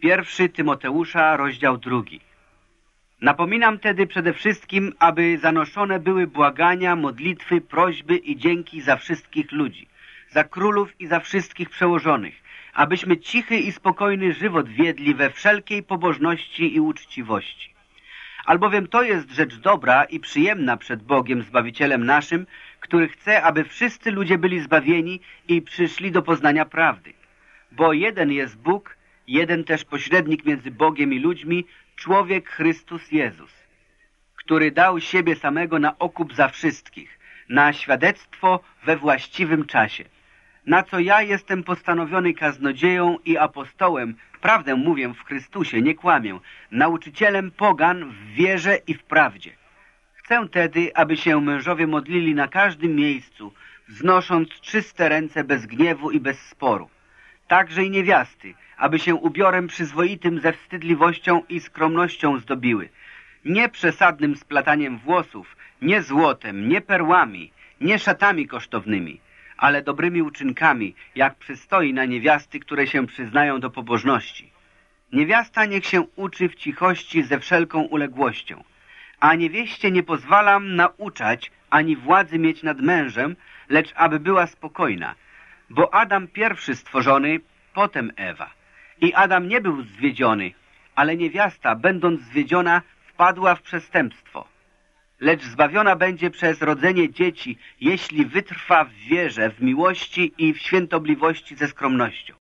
Pierwszy Tymoteusza, rozdział drugi. Napominam tedy przede wszystkim, aby zanoszone były błagania, modlitwy, prośby i dzięki za wszystkich ludzi, za królów i za wszystkich przełożonych, abyśmy cichy i spokojny żywot wiedli we wszelkiej pobożności i uczciwości. Albowiem to jest rzecz dobra i przyjemna przed Bogiem Zbawicielem naszym, który chce, aby wszyscy ludzie byli zbawieni i przyszli do poznania prawdy. Bo jeden jest Bóg, jeden też pośrednik między Bogiem i ludźmi, człowiek Chrystus Jezus, który dał siebie samego na okup za wszystkich, na świadectwo we właściwym czasie. Na co ja jestem postanowiony kaznodzieją i apostołem, prawdę mówię w Chrystusie, nie kłamię, nauczycielem pogan w wierze i w prawdzie. Chcę tedy, aby się mężowie modlili na każdym miejscu, wznosząc czyste ręce bez gniewu i bez sporu. Także i niewiasty, aby się ubiorem przyzwoitym ze wstydliwością i skromnością zdobiły. Nie przesadnym splataniem włosów, nie złotem, nie perłami, nie szatami kosztownymi, ale dobrymi uczynkami, jak przystoi na niewiasty, które się przyznają do pobożności. Niewiasta niech się uczy w cichości ze wszelką uległością, a niewieście nie pozwalam nauczać ani władzy mieć nad mężem, lecz aby była spokojna, bo Adam pierwszy stworzony, potem Ewa. I Adam nie był zwiedziony, ale niewiasta, będąc zwiedziona, wpadła w przestępstwo. Lecz zbawiona będzie przez rodzenie dzieci, jeśli wytrwa w wierze, w miłości i w świętobliwości ze skromnością.